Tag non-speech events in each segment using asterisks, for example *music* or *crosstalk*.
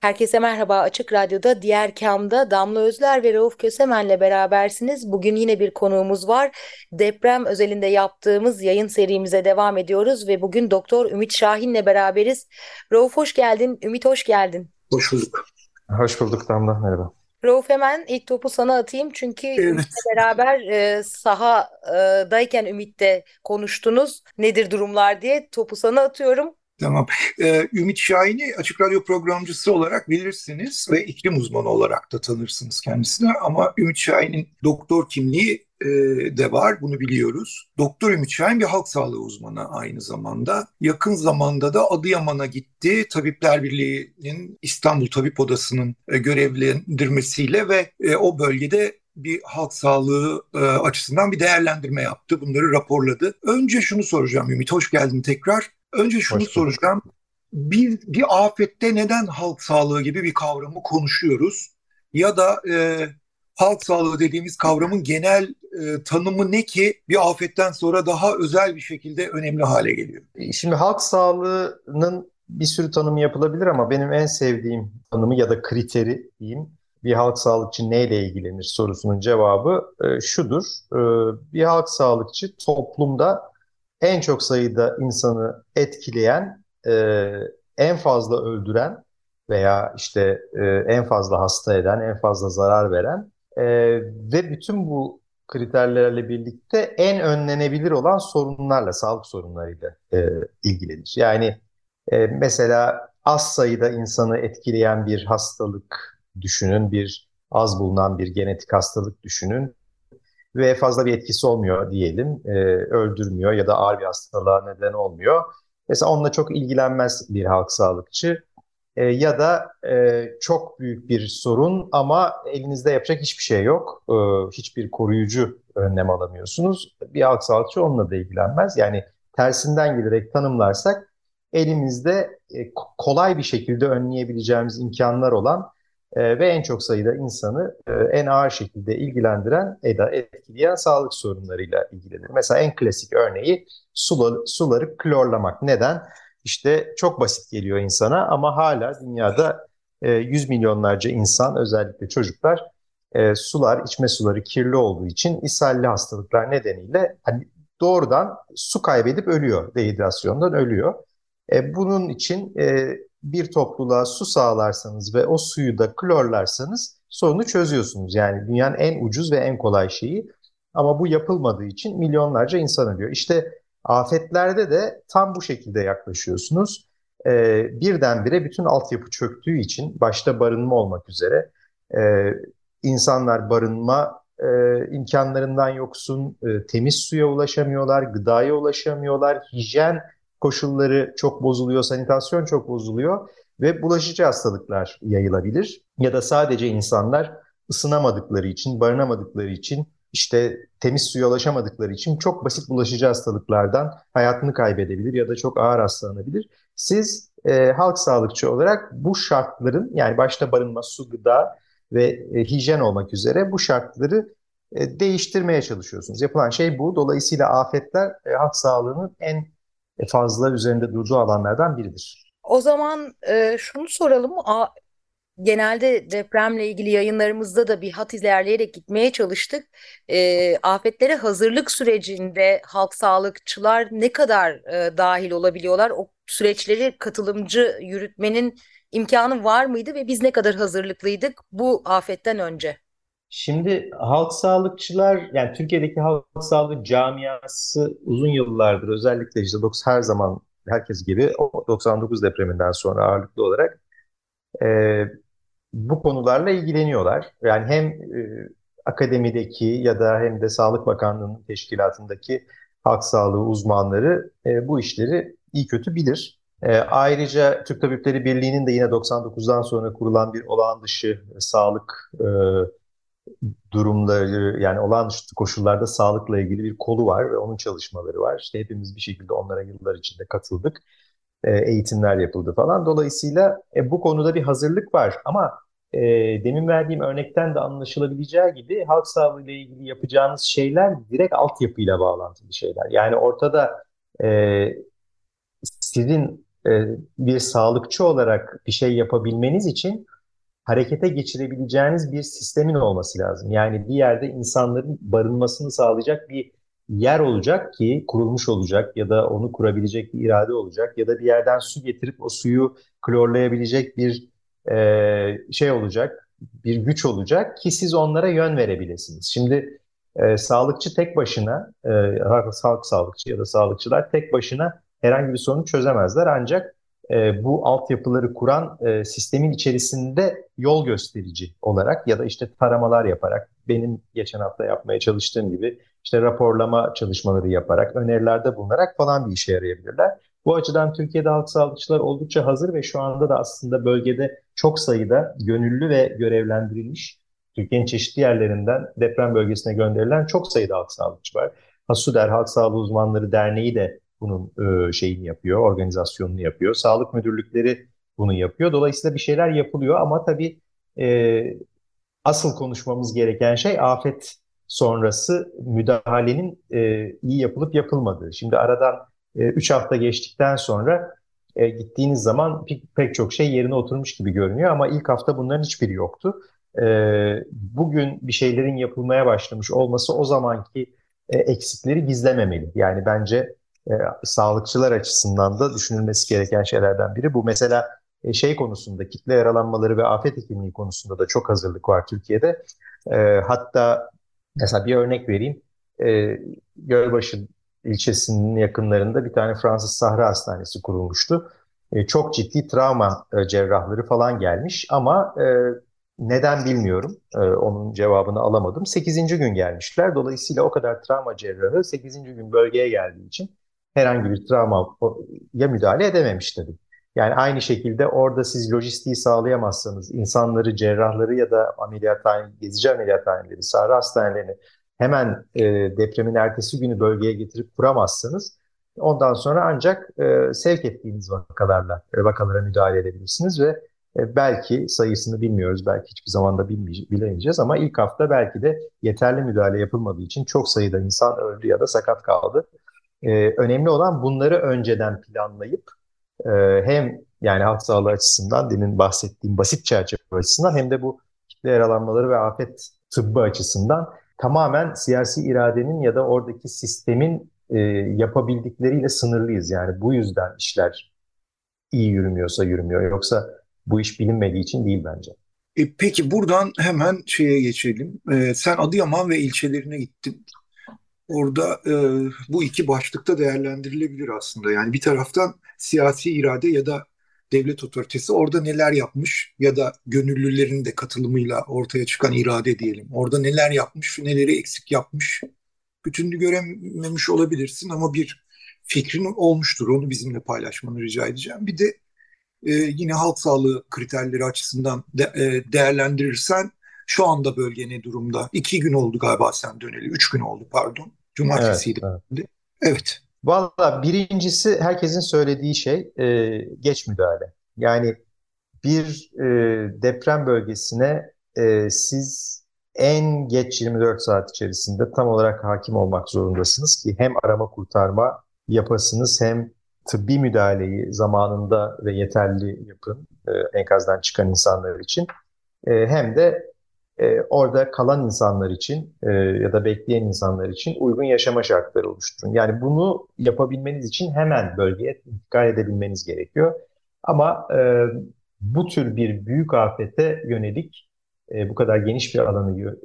Herkese merhaba. Açık Radyo'da Diğer Kam'da Damla Özler ve Rauf Kösemen'le berabersiniz. Bugün yine bir konuğumuz var. Deprem özelinde yaptığımız yayın serimize devam ediyoruz ve bugün Doktor Ümit Şahin'le beraberiz. Rauf hoş geldin, Ümit hoş geldin. Hoş bulduk. Hoş bulduk Damla, merhaba. Rauf hemen ilk topu sana atayım çünkü evet. Ümit'le beraber e, sahadayken Ümit'te konuştunuz. Nedir durumlar diye topu sana atıyorum. Tamam. Ee, Ümit Şahin'i Açık Radyo programcısı olarak bilirsiniz ve iklim uzmanı olarak da tanırsınız kendisine. Ama Ümit Şahin'in doktor kimliği e, de var, bunu biliyoruz. Doktor Ümit Şahin bir halk sağlığı uzmanı aynı zamanda. Yakın zamanda da Adıyaman'a gitti. Tabipler Birliği'nin İstanbul Tabip Odası'nın e, görevlendirmesiyle ve e, o bölgede bir halk sağlığı e, açısından bir değerlendirme yaptı. Bunları raporladı. Önce şunu soracağım Ümit, hoş geldin tekrar. Önce şunu Hoş soracağım. Bir, bir afette neden halk sağlığı gibi bir kavramı konuşuyoruz? Ya da e, halk sağlığı dediğimiz kavramın genel e, tanımı ne ki bir afetten sonra daha özel bir şekilde önemli hale geliyor? E, şimdi halk sağlığının bir sürü tanımı yapılabilir ama benim en sevdiğim tanımı ya da kriteri diyeyim bir halk sağlıkçı neyle ilgilenir sorusunun cevabı e, şudur. E, bir halk sağlıkçı toplumda en çok sayıda insanı etkileyen, e, en fazla öldüren veya işte e, en fazla hasta eden, en fazla zarar veren e, ve bütün bu kriterlerle birlikte en önlenebilir olan sorunlarla, sağlık sorunlarıyla e, ilgilenir. Yani e, mesela az sayıda insanı etkileyen bir hastalık düşünün, bir az bulunan bir genetik hastalık düşünün ve fazla bir etkisi olmuyor diyelim, e, öldürmüyor ya da ağır bir hastalığa neden olmuyor. Mesela onunla çok ilgilenmez bir halk sağlıkçı e, ya da e, çok büyük bir sorun ama elinizde yapacak hiçbir şey yok, e, hiçbir koruyucu önlem alamıyorsunuz. Bir halk sağlıkçı onunla da ilgilenmez. Yani tersinden giderek tanımlarsak elimizde e, kolay bir şekilde önleyebileceğimiz imkanlar olan e, ve en çok sayıda insanı e, en ağır şekilde ilgilendiren, eda etkileyen sağlık sorunlarıyla ilgilenir. Mesela en klasik örneği suları, suları klorlamak. Neden? İşte çok basit geliyor insana ama hala dünyada e, yüz milyonlarca insan özellikle çocuklar e, sular, içme suları kirli olduğu için ishalli hastalıklar nedeniyle hani doğrudan su kaybedip ölüyor, dehidrasyondan ölüyor. E, bunun için bir topluluğa su sağlarsanız ve o suyu da klorlarsanız sorunu çözüyorsunuz. Yani dünyanın en ucuz ve en kolay şeyi. Ama bu yapılmadığı için milyonlarca insan ölüyor. İşte afetlerde de tam bu şekilde yaklaşıyorsunuz. Ee, birdenbire bütün altyapı çöktüğü için başta barınma olmak üzere e, insanlar barınma e, imkanlarından yoksun, e, temiz suya ulaşamıyorlar, gıdaya ulaşamıyorlar, hijyen koşulları çok bozuluyor, sanitasyon çok bozuluyor ve bulaşıcı hastalıklar yayılabilir. Ya da sadece insanlar ısınamadıkları için, barınamadıkları için, işte temiz suya ulaşamadıkları için çok basit bulaşıcı hastalıklardan hayatını kaybedebilir ya da çok ağır hastalanabilir. Siz e, halk sağlıkçı olarak bu şartların yani başta barınma, su, gıda ve e, hijyen olmak üzere bu şartları e, değiştirmeye çalışıyorsunuz. Yapılan şey bu. Dolayısıyla afetler e, halk sağlığının en fazla üzerinde durduğu alanlardan biridir. O zaman e, şunu soralım. A, genelde depremle ilgili yayınlarımızda da bir hat ilerleyerek gitmeye çalıştık. E, afetlere hazırlık sürecinde halk sağlıkçılar ne kadar e, dahil olabiliyorlar? O süreçleri katılımcı yürütmenin imkanı var mıydı ve biz ne kadar hazırlıklıydık bu afetten önce? Şimdi halk sağlıkçılar yani Türkiye'deki halk sağlığı camiası uzun yıllardır özellikle işte her zaman herkes gibi 99 depreminden sonra ağırlıklı olarak e, bu konularla ilgileniyorlar. Yani hem e, akademideki ya da hem de Sağlık Bakanlığı'nın teşkilatındaki halk sağlığı uzmanları e, bu işleri iyi kötü bilir. E, ayrıca Türk Tabipleri Birliği'nin de yine 99'dan sonra kurulan bir olağan dışı sağlık e, durumları yani olağan dışı koşullarda sağlıkla ilgili bir kolu var ve onun çalışmaları var. İşte hepimiz bir şekilde onlara yıllar içinde katıldık. E, eğitimler yapıldı falan. Dolayısıyla e, bu konuda bir hazırlık var ama e, demin verdiğim örnekten de anlaşılabileceği gibi halk sağlığı ile ilgili yapacağınız şeyler direkt altyapıyla bağlantılı şeyler. Yani ortada e, sizin e, bir sağlıkçı olarak bir şey yapabilmeniz için harekete geçirebileceğiniz bir sistemin olması lazım. Yani bir yerde insanların barınmasını sağlayacak bir yer olacak ki kurulmuş olacak ya da onu kurabilecek bir irade olacak ya da bir yerden su getirip o suyu klorlayabilecek bir e, şey olacak, bir güç olacak ki siz onlara yön verebilirsiniz. Şimdi e, sağlıkçı tek başına, e, halk sağlıkçı ya da sağlıkçılar tek başına herhangi bir sorunu çözemezler ancak e, bu altyapıları kuran e, sistemin içerisinde yol gösterici olarak ya da işte taramalar yaparak benim geçen hafta yapmaya çalıştığım gibi işte raporlama çalışmaları yaparak önerilerde bulunarak falan bir işe yarayabilirler. Bu açıdan Türkiye'de halk sağlıkçılar oldukça hazır ve şu anda da aslında bölgede çok sayıda gönüllü ve görevlendirilmiş Türkiye'nin çeşitli yerlerinden deprem bölgesine gönderilen çok sayıda halk sağlıkçı var. Hasuder Halk Sağlığı Uzmanları Derneği de bunun e, şeyini yapıyor, organizasyonunu yapıyor. Sağlık müdürlükleri bunu yapıyor. Dolayısıyla bir şeyler yapılıyor ama tabii e, asıl konuşmamız gereken şey afet sonrası müdahalenin e, iyi yapılıp yapılmadığı. Şimdi aradan 3 e, hafta geçtikten sonra gittiğiniz zaman pek, çok şey yerine oturmuş gibi görünüyor ama ilk hafta bunların hiçbiri yoktu. Bugün bir şeylerin yapılmaya başlamış olması o zamanki eksikleri gizlememeli. Yani bence e, sağlıkçılar açısından da düşünülmesi gereken şeylerden biri. Bu mesela e, şey konusunda kitle yaralanmaları ve afet hekimliği konusunda da çok hazırlık var Türkiye'de. E, hatta mesela bir örnek vereyim. E, Gölbaşı ilçesinin yakınlarında bir tane Fransız Sahra Hastanesi kurulmuştu. E, çok ciddi travma e, cerrahları falan gelmiş ama e, neden bilmiyorum. E, onun cevabını alamadım. 8. gün gelmişler. Dolayısıyla o kadar travma cerrahı 8. gün bölgeye geldiği için herhangi bir travmaya müdahale edememiş tabii. Yani aynı şekilde orada siz lojistiği sağlayamazsanız insanları, cerrahları ya da ameliyathane, gezici ameliyathaneleri, sahra hastanelerini hemen e, depremin ertesi günü bölgeye getirip kuramazsanız ondan sonra ancak e, sevk ettiğiniz vakalarla e, vakalara müdahale edebilirsiniz ve e, belki sayısını bilmiyoruz, belki hiçbir zaman da bilemeyeceğiz ama ilk hafta belki de yeterli müdahale yapılmadığı için çok sayıda insan öldü ya da sakat kaldı. E, önemli olan bunları önceden planlayıp e, hem yani halk sağlığı açısından demin bahsettiğim basit çerçeve açısından hem de bu kitle yaralanmaları ve afet tıbbı açısından tamamen siyasi iradenin ya da oradaki sistemin e, yapabildikleriyle sınırlıyız. Yani bu yüzden işler iyi yürümüyorsa yürümüyor. Yoksa bu iş bilinmediği için değil bence. E, peki buradan hemen şeye geçelim. E, sen Adıyaman ve ilçelerine gittin. Orada e, bu iki başlıkta değerlendirilebilir aslında. Yani bir taraftan siyasi irade ya da devlet otoritesi orada neler yapmış ya da gönüllülerin de katılımıyla ortaya çıkan irade diyelim. Orada neler yapmış, neleri eksik yapmış. Bütününü görememiş olabilirsin ama bir fikrin olmuştur. Onu bizimle paylaşmanı rica edeceğim. Bir de e, yine halk sağlığı kriterleri açısından de, e, değerlendirirsen şu anda bölge ne durumda? İki gün oldu galiba sen döneli. Üç gün oldu pardon. Cumartesiydi. Evet. Evet. evet. Valla birincisi herkesin söylediği şey e, geç müdahale. Yani bir e, deprem bölgesine e, siz en geç 24 saat içerisinde tam olarak hakim olmak zorundasınız ki hem arama kurtarma yapasınız hem tıbbi müdahaleyi zamanında ve yeterli yapın e, enkazdan çıkan insanlar için e, hem de e, orada kalan insanlar için e, ya da bekleyen insanlar için uygun yaşama şartları oluşturun. Yani bunu yapabilmeniz için hemen bölgeye intikal edebilmeniz gerekiyor. Ama e, bu tür bir büyük afete yönelik e, bu kadar geniş bir alanı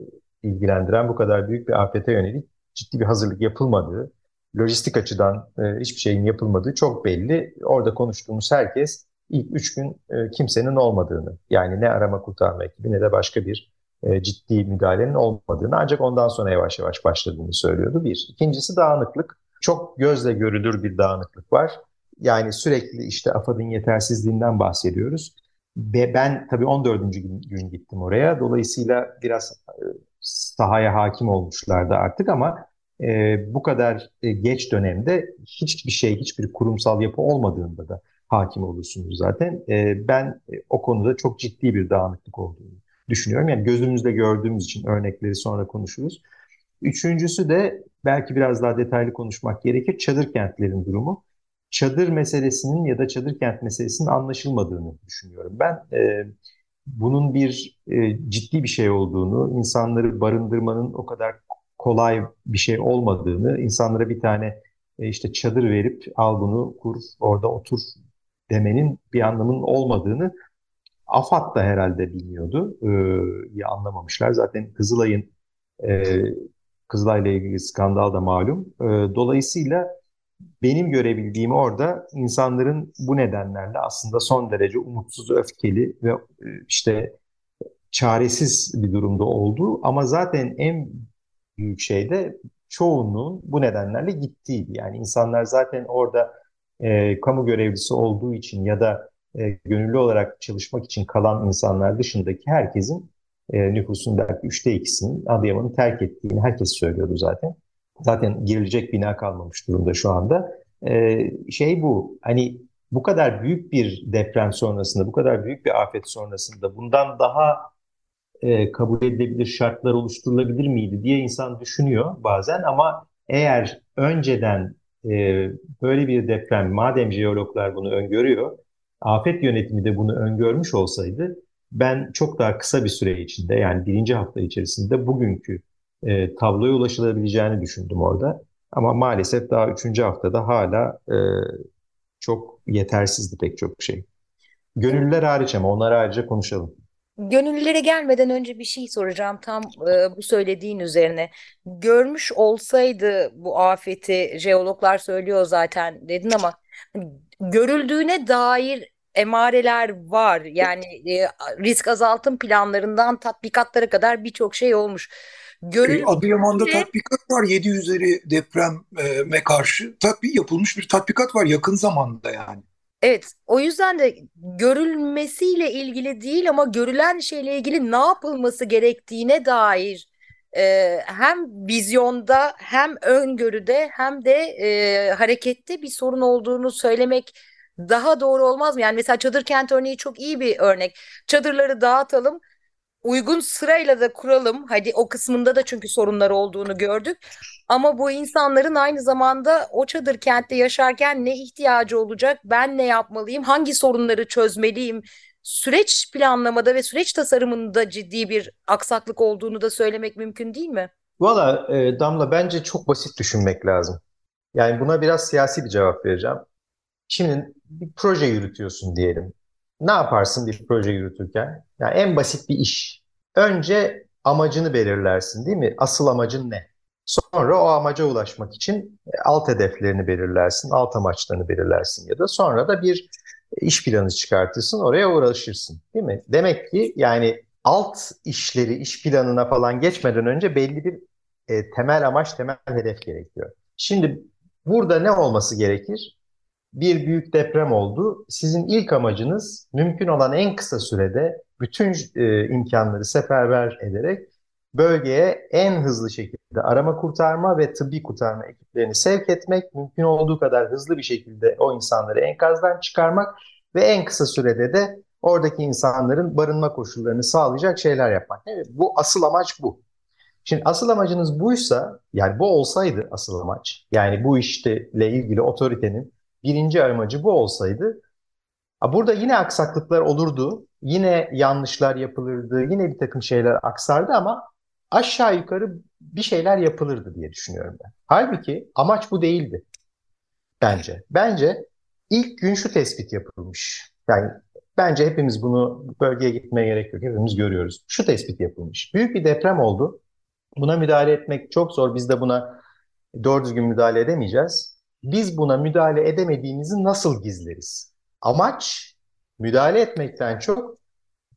ilgilendiren bu kadar büyük bir afete yönelik ciddi bir hazırlık yapılmadığı, lojistik açıdan e, hiçbir şeyin yapılmadığı çok belli. Orada konuştuğumuz herkes ilk üç gün e, kimsenin olmadığını yani ne arama kurtarma ekibi ne de başka bir e, ciddi müdahalenin olmadığını ancak ondan sonra yavaş yavaş başladığını söylüyordu bir. İkincisi dağınıklık. Çok gözle görülür bir dağınıklık var. Yani sürekli işte AFAD'ın yetersizliğinden bahsediyoruz. Ve ben tabii 14. gün, gün gittim oraya. Dolayısıyla biraz e, sahaya hakim olmuşlardı artık ama e, bu kadar e, geç dönemde hiçbir şey, hiçbir kurumsal yapı olmadığında da hakim olursunuz zaten. E, ben e, o konuda çok ciddi bir dağınıklık olduğunu düşünüyorum. Yani gözümüzde gördüğümüz için örnekleri sonra konuşuruz. Üçüncüsü de belki biraz daha detaylı konuşmak gerekir. Çadır kentlerin durumu. Çadır meselesinin ya da çadır kent meselesinin anlaşılmadığını düşünüyorum. Ben e, bunun bir e, ciddi bir şey olduğunu, insanları barındırmanın o kadar kolay bir şey olmadığını, insanlara bir tane e, işte çadır verip al bunu kur, orada otur demenin bir anlamının olmadığını AFAD da herhalde bilmiyordu. E, ya anlamamışlar. Zaten Kızılay'ın e, Kızılay'la ilgili skandal da malum. E, dolayısıyla benim görebildiğim orada insanların bu nedenlerle aslında son derece umutsuz, öfkeli ve e, işte çaresiz bir durumda olduğu ama zaten en büyük şey de çoğunluğun bu nedenlerle gittiğiydi. Yani insanlar zaten orada e, kamu görevlisi olduğu için ya da e, gönüllü olarak çalışmak için kalan insanlar dışındaki herkesin e, nüfusun belki üçte ikisinin Adıyaman'ı terk ettiğini herkes söylüyordu zaten. Zaten girilecek bina kalmamış durumda şu anda. E, şey bu, hani bu kadar büyük bir deprem sonrasında, bu kadar büyük bir afet sonrasında bundan daha e, kabul edilebilir şartlar oluşturulabilir miydi diye insan düşünüyor bazen ama eğer önceden e, böyle bir deprem, madem jeologlar bunu öngörüyor, afet yönetimi de bunu öngörmüş olsaydı ben çok daha kısa bir süre içinde yani birinci hafta içerisinde bugünkü e, tabloya ulaşılabileceğini düşündüm orada. Ama maalesef daha üçüncü haftada hala e, çok yetersizdi pek çok şey. Gönüllüler hariç ama onları ayrıca konuşalım. Gönüllülere gelmeden önce bir şey soracağım tam e, bu söylediğin üzerine. Görmüş olsaydı bu afeti jeologlar söylüyor zaten dedin ama görüldüğüne dair emareler var. Yani e, risk azaltım planlarından tatbikatlara kadar birçok şey olmuş. Görüldüğünde... Adıyaman'da tatbikat var 7 üzeri depreme karşı tatbik yapılmış bir tatbikat var yakın zamanda yani. Evet, o yüzden de görülmesiyle ilgili değil ama görülen şeyle ilgili ne yapılması gerektiğine dair e, hem vizyonda hem öngörüde hem de e, harekette bir sorun olduğunu söylemek daha doğru olmaz mı? Yani mesela çadır kent örneği çok iyi bir örnek. Çadırları dağıtalım, uygun sırayla da kuralım. Hadi o kısmında da çünkü sorunlar olduğunu gördük. Ama bu insanların aynı zamanda o çadır kentte yaşarken ne ihtiyacı olacak? Ben ne yapmalıyım? Hangi sorunları çözmeliyim? Süreç planlamada ve süreç tasarımında ciddi bir aksaklık olduğunu da söylemek mümkün değil mi? Valla e, Damla bence çok basit düşünmek lazım. Yani buna biraz siyasi bir cevap vereceğim. Şimdi bir proje yürütüyorsun diyelim. Ne yaparsın bir proje yürütürken? Yani en basit bir iş. Önce amacını belirlersin değil mi? Asıl amacın ne? Sonra o amaca ulaşmak için e, alt hedeflerini belirlersin, alt amaçlarını belirlersin ya da sonra da bir iş planı çıkartırsın, oraya uğraşırsın değil mi? Demek ki yani alt işleri, iş planına falan geçmeden önce belli bir e, temel amaç, temel hedef gerekiyor. Şimdi burada ne olması gerekir? Bir büyük deprem oldu. Sizin ilk amacınız mümkün olan en kısa sürede bütün e, imkanları seferber ederek bölgeye en hızlı şekilde arama kurtarma ve tıbbi kurtarma ekiplerini sevk etmek, mümkün olduğu kadar hızlı bir şekilde o insanları enkazdan çıkarmak ve en kısa sürede de oradaki insanların barınma koşullarını sağlayacak şeyler yapmak. Evet, bu asıl amaç bu. Şimdi asıl amacınız buysa, yani bu olsaydı asıl amaç, yani bu işle ilgili otoritenin birinci amacı bu olsaydı, burada yine aksaklıklar olurdu, yine yanlışlar yapılırdı, yine bir takım şeyler aksardı ama aşağı yukarı bir şeyler yapılırdı diye düşünüyorum ben. Halbuki amaç bu değildi bence. Bence ilk gün şu tespit yapılmış. Yani bence hepimiz bunu bölgeye gitmeye gerek yok. Hepimiz görüyoruz. Şu tespit yapılmış. Büyük bir deprem oldu. Buna müdahale etmek çok zor. Biz de buna doğru düzgün müdahale edemeyeceğiz. Biz buna müdahale edemediğimizi nasıl gizleriz? Amaç müdahale etmekten çok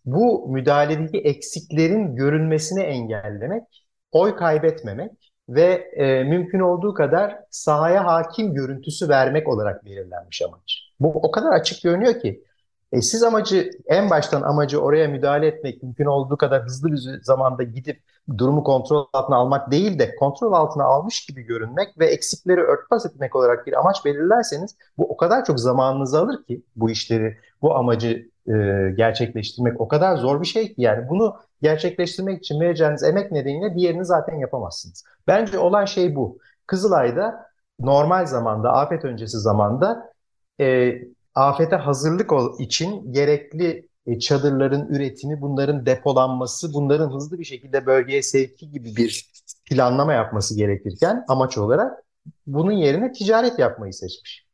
bu müdahaledeki eksiklerin görünmesini engellemek, oy kaybetmemek ve e, mümkün olduğu kadar sahaya hakim görüntüsü vermek olarak belirlenmiş amaç. Bu o kadar açık görünüyor ki e, siz amacı en baştan amacı oraya müdahale etmek mümkün olduğu kadar hızlı bir zamanda gidip durumu kontrol altına almak değil de kontrol altına almış gibi görünmek ve eksikleri örtbas etmek olarak bir amaç belirlerseniz bu o kadar çok zamanınızı alır ki bu işleri bu amacı e, gerçekleştirmek o kadar zor bir şey ki yani bunu gerçekleştirmek için vereceğiniz emek nedeniyle diğerini zaten yapamazsınız. Bence olan şey bu. Kızılay'da normal zamanda, afet öncesi zamanda e, afete hazırlık için gerekli e, çadırların üretimi, bunların depolanması, bunların hızlı bir şekilde bölgeye sevki gibi bir planlama yapması gerekirken amaç olarak bunun yerine ticaret yapmayı seçmiş.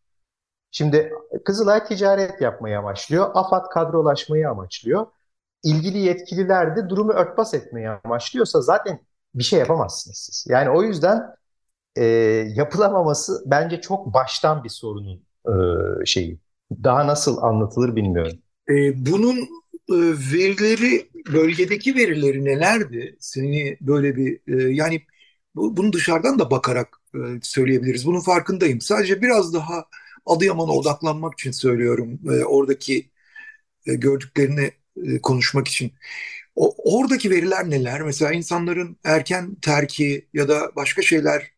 Şimdi Kızılay ticaret yapmayı amaçlıyor, AFAD kadrolaşmayı amaçlıyor. İlgili yetkililer de durumu örtbas etmeyi amaçlıyorsa zaten bir şey yapamazsınız siz. Yani o yüzden e, yapılamaması bence çok baştan bir sorunun e, şeyi. Daha nasıl anlatılır bilmiyorum. E, bunun e, verileri, bölgedeki verileri nelerdi? Seni böyle bir e, yani bu, bunu dışarıdan da bakarak e, söyleyebiliriz. Bunun farkındayım. Sadece biraz daha Adıyaman'a odaklanmak için söylüyorum. E, oradaki e, gördüklerini e, konuşmak için. O, oradaki veriler neler? Mesela insanların erken terki ya da başka şeyler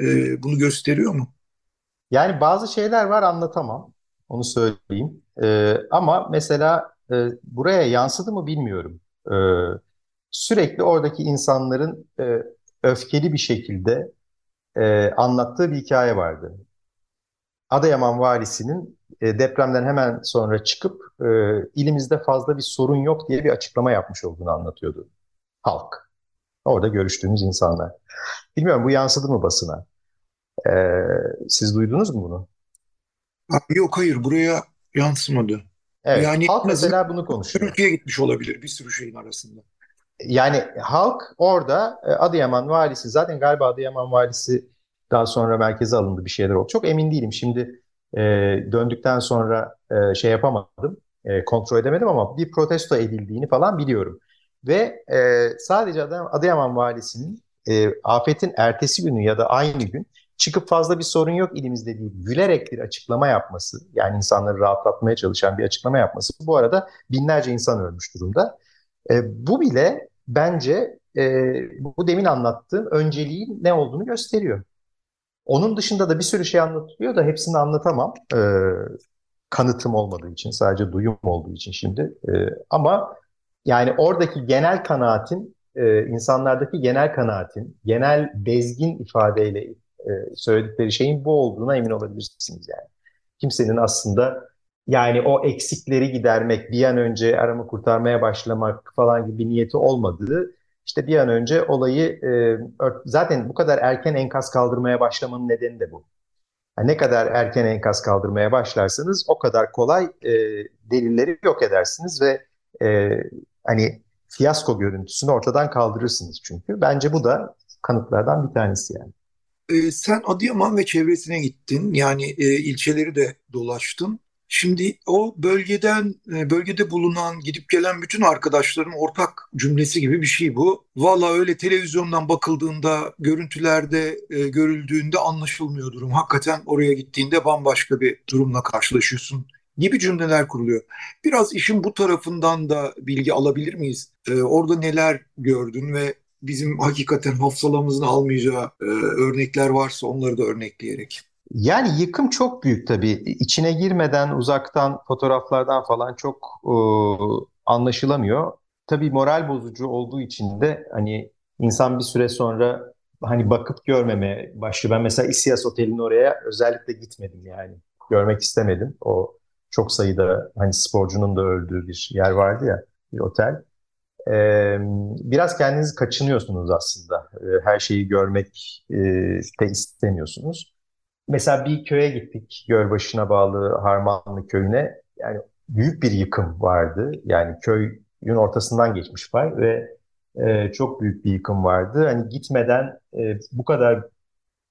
e, bunu gösteriyor mu? Yani bazı şeyler var anlatamam. Onu söyleyeyim. E, ama mesela e, buraya yansıdı mı bilmiyorum. E, sürekli oradaki insanların e, öfkeli bir şekilde e, anlattığı bir hikaye vardı. Adıyaman valisinin e, depremden hemen sonra çıkıp e, ilimizde fazla bir sorun yok diye bir açıklama yapmış olduğunu anlatıyordu halk. Orada görüştüğümüz insanlar. Bilmiyorum bu yansıdı mı basına? E, siz duydunuz mu bunu? Yok hayır buraya yansımadı. Evet, yani halk mesela bunu konuşuyor. Türkiye gitmiş olabilir bir sürü şeyin arasında. Yani halk orada e, Adıyaman valisi zaten galiba Adıyaman valisi daha sonra merkeze alındı bir şeyler oldu. Çok emin değilim. Şimdi e, döndükten sonra e, şey yapamadım, e, kontrol edemedim ama bir protesto edildiğini falan biliyorum. Ve e, sadece Adıyaman valisinin e, afetin ertesi günü ya da aynı gün çıkıp fazla bir sorun yok ilimizde değil, gülerek bir açıklama yapması, yani insanları rahatlatmaya çalışan bir açıklama yapması. Bu arada binlerce insan ölmüş durumda. E, bu bile bence e, bu demin anlattığım önceliğin ne olduğunu gösteriyor. Onun dışında da bir sürü şey anlatılıyor da hepsini anlatamam. E, kanıtım olmadığı için, sadece duyum olduğu için şimdi. E, ama yani oradaki genel kanaatin, e, insanlardaki genel kanaatin, genel bezgin ifadeyle e, söyledikleri şeyin bu olduğuna emin olabilirsiniz yani. Kimsenin aslında yani o eksikleri gidermek, bir an önce arama kurtarmaya başlamak falan gibi bir niyeti olmadığı işte bir an önce olayı e, zaten bu kadar erken enkaz kaldırmaya başlamanın nedeni de bu. Yani ne kadar erken enkaz kaldırmaya başlarsanız o kadar kolay e, delilleri yok edersiniz ve e, hani fiyasko görüntüsünü ortadan kaldırırsınız çünkü. Bence bu da kanıtlardan bir tanesi yani. E, sen Adıyaman ve çevresine gittin. Yani e, ilçeleri de dolaştın. Şimdi o bölgeden, e, bölgede bulunan, gidip gelen bütün arkadaşların ortak cümlesi gibi bir şey bu. Valla öyle televizyondan bakıldığında, görüntülerde e, görüldüğünde anlaşılmıyor durum. Hakikaten oraya gittiğinde bambaşka bir durumla karşılaşıyorsun gibi cümleler kuruluyor. Biraz işin bu tarafından da bilgi alabilir miyiz? E, orada neler gördün ve bizim hakikaten hafızalamızın almayacağı e, örnekler varsa onları da örnekleyerek. Yani yıkım çok büyük tabii. İçine girmeden uzaktan fotoğraflardan falan çok e, anlaşılamıyor. Tabii moral bozucu olduğu için de hani insan bir süre sonra hani bakıp görmemeye başlıyor. Ben mesela İSİAS Oteli'nin oraya özellikle gitmedim yani. Görmek istemedim. O çok sayıda hani sporcunun da öldüğü bir yer vardı ya bir otel. Ee, biraz kendinizi kaçınıyorsunuz aslında. Ee, her şeyi görmek e, de istemiyorsunuz. Mesela bir köye gittik, Gölbaşı'na bağlı Harmanlı köyüne. Yani büyük bir yıkım vardı. Yani köyün ortasından geçmiş fay ve e, çok büyük bir yıkım vardı. Hani gitmeden e, bu kadar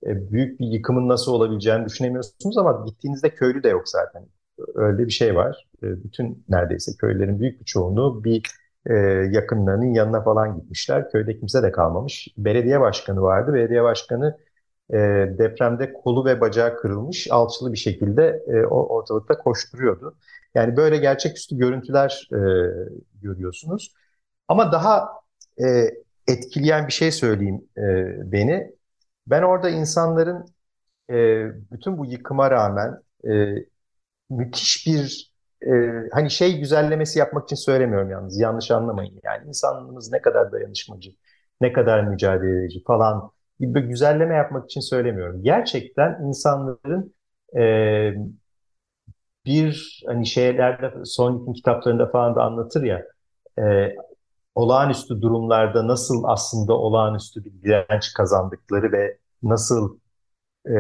e, büyük bir yıkımın nasıl olabileceğini düşünemiyorsunuz ama gittiğinizde köylü de yok zaten. Öyle bir şey var. E, bütün neredeyse köylerin büyük bir çoğunluğu bir e, yakınlarının yanına falan gitmişler. Köyde kimse de kalmamış. Belediye başkanı vardı. Belediye başkanı e, depremde kolu ve bacağı kırılmış, alçılı bir şekilde e, o ortalıkta koşturuyordu. Yani böyle gerçeküstü görüntüler e, görüyorsunuz. Ama daha e, etkileyen bir şey söyleyeyim e, beni. Ben orada insanların e, bütün bu yıkıma rağmen e, müthiş bir e, hani şey güzellemesi yapmak için söylemiyorum yalnız yanlış anlamayın. Yani insanlığımız ne kadar dayanışmacı, ne kadar mücadele edici falan gibi güzelleme yapmak için söylemiyorum. Gerçekten insanların e, bir hani şeylerde son kitaplarında falan da anlatır ya e, olağanüstü durumlarda nasıl aslında olağanüstü bir direnç kazandıkları ve nasıl e,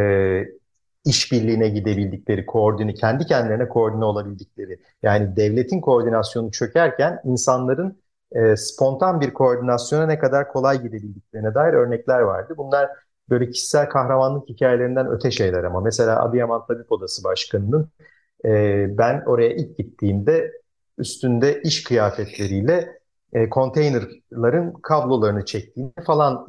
işbirliğine gidebildikleri, koordine, kendi kendilerine koordine olabildikleri. Yani devletin koordinasyonu çökerken insanların e, spontan bir koordinasyona ne kadar kolay gidebildiklerine dair örnekler vardı. Bunlar böyle kişisel kahramanlık hikayelerinden öte şeyler ama mesela Adıyaman Tabip Odası Başkanı'nın e, ben oraya ilk gittiğimde üstünde iş kıyafetleriyle e, konteynerların kablolarını çektiğini falan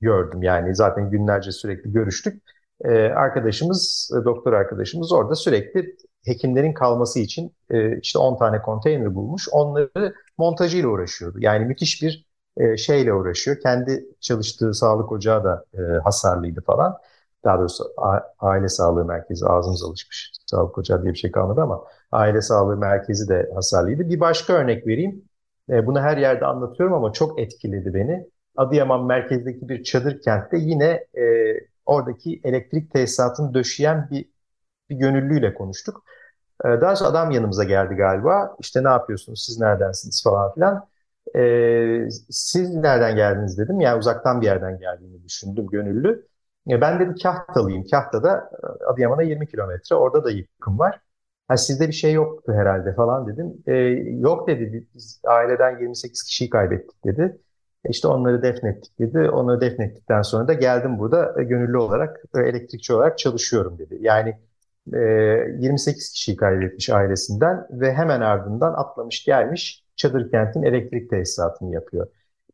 gördüm. Yani zaten günlerce sürekli görüştük. E, arkadaşımız, e, doktor arkadaşımız orada sürekli hekimlerin kalması için e, işte 10 tane konteyner bulmuş. Onları montajıyla uğraşıyordu. Yani müthiş bir e, şeyle uğraşıyor. Kendi çalıştığı sağlık ocağı da e, hasarlıydı falan. Daha doğrusu aile sağlığı merkezi ağzımız alışmış. Sağlık ocağı diye bir şey kalmadı ama aile sağlığı merkezi de hasarlıydı. Bir başka örnek vereyim. E, bunu her yerde anlatıyorum ama çok etkiledi beni. Adıyaman merkezdeki bir çadır kentte yine oradaki elektrik tesisatını döşeyen bir, bir gönüllüyle konuştuk. E, daha sonra adam yanımıza geldi galiba. İşte ne yapıyorsunuz, siz neredensiniz falan filan. E, siz nereden geldiniz dedim. Yani uzaktan bir yerden geldiğini düşündüm gönüllü. Ben dedim Kahtalıyım. Kahta'da e, Adıyaman'a 20 kilometre. Orada da yıkım var. Ha, sizde bir şey yoktu herhalde falan dedim. E, yok dedi. Biz aileden 28 kişiyi kaybettik dedi. E, işte onları defnettik dedi. Onları defnettikten sonra da geldim burada e, gönüllü olarak, e, elektrikçi olarak çalışıyorum dedi. Yani e, 28 kişiyi kaybetmiş ailesinden ve hemen ardından atlamış gelmiş Çadır Kent'in elektrik tesisatını yapıyor.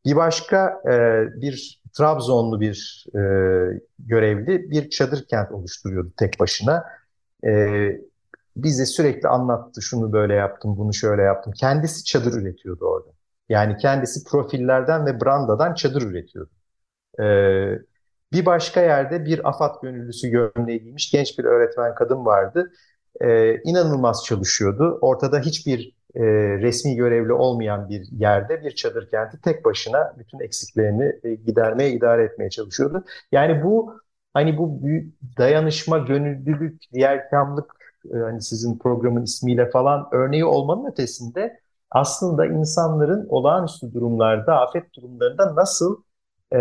Bir başka bir Trabzonlu bir görevli bir çadır kent oluşturuyordu tek başına. Bize sürekli anlattı şunu böyle yaptım, bunu şöyle yaptım. Kendisi çadır üretiyordu orada. Yani kendisi profillerden ve brandadan çadır üretiyordu. Ee, bir başka yerde bir AFAD gönüllüsü gömleği giymiş genç bir öğretmen kadın vardı. Ee, inanılmaz çalışıyordu. Ortada hiçbir e, resmi görevli olmayan bir yerde bir çadır kenti tek başına bütün eksiklerini e, gidermeye, idare etmeye çalışıyordu. Yani bu hani bu dayanışma, gönüllülük, diğerkamlık e, hani sizin programın ismiyle falan örneği olmanın ötesinde aslında insanların olağanüstü durumlarda, afet durumlarında nasıl e,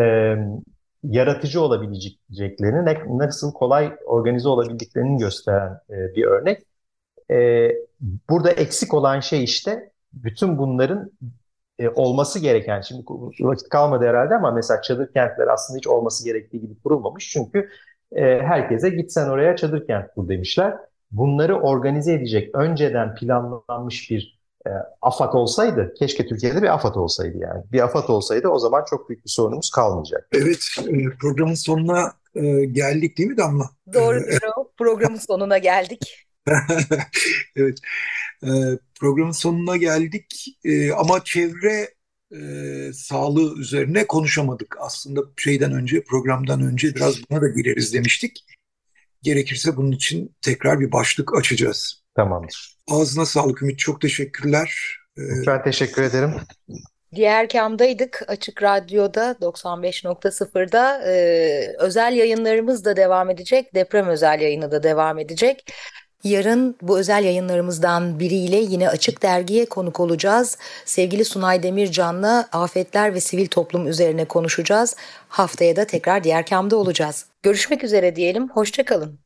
yaratıcı olabileceklerini, ne, nasıl kolay organize olabildiklerini gösteren e, bir örnek. E, burada eksik olan şey işte bütün bunların e, olması gereken, şimdi vakit kalmadı herhalde ama mesela çadır kentler aslında hiç olması gerektiği gibi kurulmamış. Çünkü e, herkese gitsen oraya çadır kent kur demişler. Bunları organize edecek önceden planlanmış bir e, AFAD olsaydı, keşke Türkiye'de bir AFAD olsaydı yani. Bir AFAD olsaydı o zaman çok büyük bir sorunumuz kalmayacak. Evet, e, programın sonuna e, geldik değil mi Damla? Doğru, doğru. programın sonuna geldik. *laughs* evet, e, programın sonuna geldik e, ama çevre e, sağlığı üzerine konuşamadık. Aslında şeyden önce, programdan önce biraz buna da gireriz demiştik. Gerekirse bunun için tekrar bir başlık açacağız. Tamamdır. Ağzına sağlık Ümit. Çok teşekkürler. Ee, ben teşekkür ederim. Diğer kamdaydık Açık Radyo'da 95.0'da ee, özel yayınlarımız da devam edecek. Deprem özel yayını da devam edecek. Yarın bu özel yayınlarımızdan biriyle yine Açık Dergi'ye konuk olacağız. Sevgili Sunay Demircan'la afetler ve sivil toplum üzerine konuşacağız. Haftaya da tekrar diğer kamda olacağız. Görüşmek üzere diyelim, hoşçakalın.